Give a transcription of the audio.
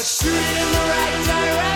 but shoot it in the right direction.